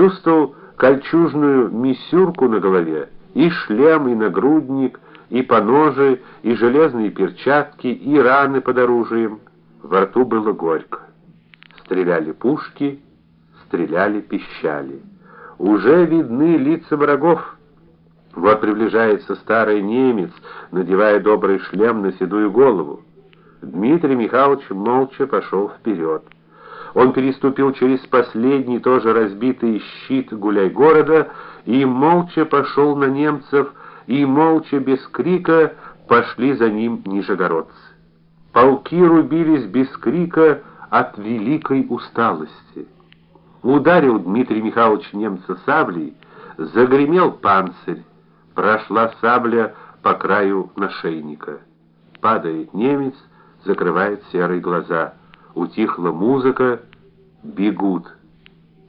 чувствовал кольчужную мисюрку на голове, и шлем, и нагрудник, и поножи, и железные перчатки, и раны под оружием. Во рту было горько. Стреляли пушки, стреляли пищали. Уже видны лица врагов. Вот приближается старый немец, надевая добрый шлем на седую голову. Дмитрий Михайлович молча пошел вперед. Он переступил через последний тоже разбитый щит гуляй-города и молча пошел на немцев, и молча без крика пошли за ним нижегородцы. Полки рубились без крика от великой усталости. Ударил Дмитрий Михайлович немца саблей, загремел панцирь, прошла сабля по краю нашейника. Падает немец, закрывает серые глаза. Утихла музыка, бегут.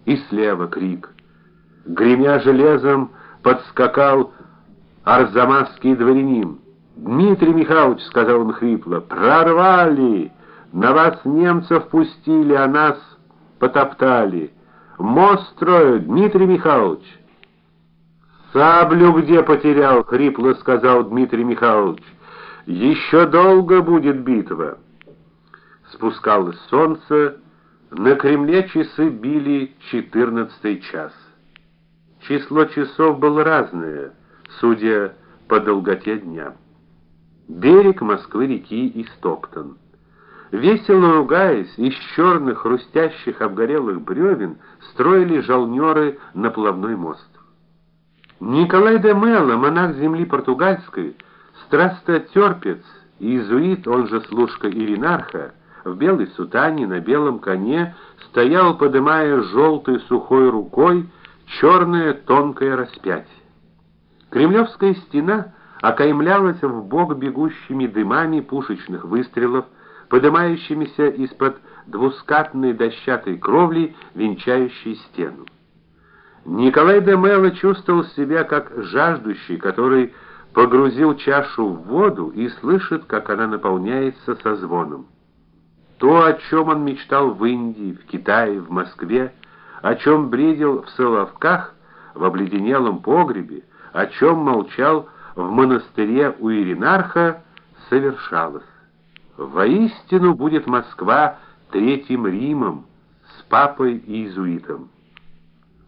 И слева крик. Гремя железом, подскакал арзамасский дворянин. Дмитрий Михайлович, сказал он хрипло, прорвали. На вас немцев пустили, а нас потоптали. Мост строят, Дмитрий Михайлович. Саблю где потерял, хрипло сказал Дмитрий Михайлович. Еще долго будет битва. Спускалось солнце, на Кремле часы били четырнадцатый час. Число часов было разное, судя по долготе дня. Берег Москвы-реки Истоктон. Весело ругаясь, из черных хрустящих обгорелых бревен строили жалнеры на плавной мост. Николай де Мелло, монах земли португальской, страстотерпец, иезуит, он же служка Иринарха, в белой сутане на белом коне стоял, подымая желтой сухой рукой черное тонкое распятие. Кремлевская стена окаймлялась в бок бегущими дымами пушечных выстрелов, поднимающимися из-под двускатной дощатой кровли, венчающей стену. Николай де Мелло чувствовал себя как жаждущий, который погрузил чашу в воду и слышит, как она наполняется со звоном. То, о чем он мечтал в Индии, в Китае, в Москве, о чем бредил в Соловках, в обледенелом погребе, о чем молчал в монастыре у Иринарха, совершалось. Воистину будет Москва третьим Римом с папой и иезуитом.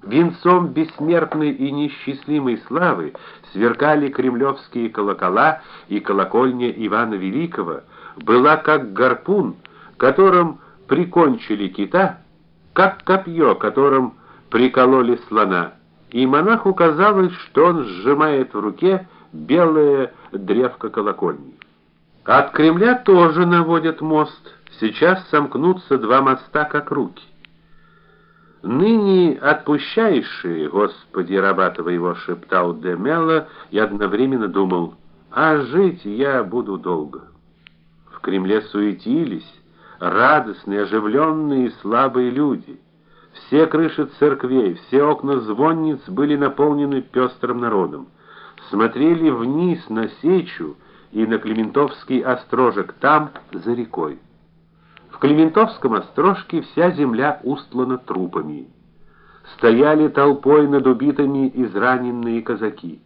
Венцом бессмертной и несчастливой славы сверкали кремлевские колокола, и колокольня Ивана Великого была как гарпун, которым прикончили кита, как копье, которым прикололи слона. И монаху казалось, что он сжимает в руке белое древко колокольни. От Кремля тоже наводят мост. Сейчас сомкнутся два моста как руки. Ныне отпущающие, Господи, рабатова его шептал Демела и одновременно думал: "А жить я буду долго". В Кремле суетились радостные, оживленные и слабые люди. Все крыши церквей, все окна звонниц были наполнены пестрым народом. Смотрели вниз на Сечу и на Климентовский острожек там за рекой. В Климентовском острожке вся земля устлана трупами. Стояли толпой над убитыми израненные казаки.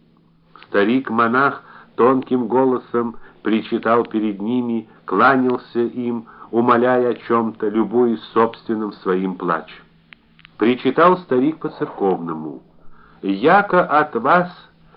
Старик-монах тонким голосом причитал перед ними, кланялся им, умоляя о чем то любуясь собственным своим плачем. Причитал старик по-церковному: "Яко от вас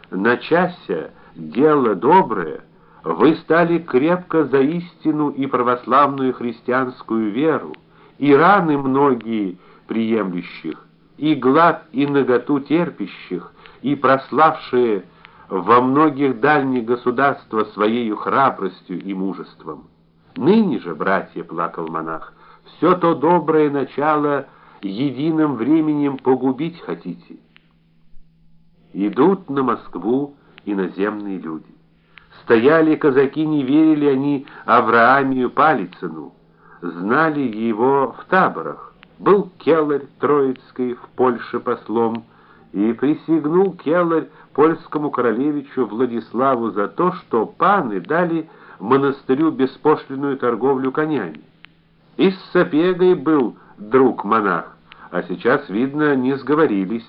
начася дело доброе, вы стали крепко за истину и православную христианскую веру, и раны многие приемлющих, и глад и наготу терпящих, и прославшие во многих дальних государства своей храбростью и мужеством. Ныне же, братья, плакал монах, все то доброе начало единым временем погубить хотите. Идут на Москву иноземные люди. Стояли казаки, не верили они Авраамию Палицыну, знали его в таборах. Был Келлер Троицкий в Польше послом, и присягнул Келлер польскому королевичу Владиславу за то, что паны дали монастырю беспошлинную торговлю конями. И с Сапегой был друг монах, а сейчас, видно, не сговорились.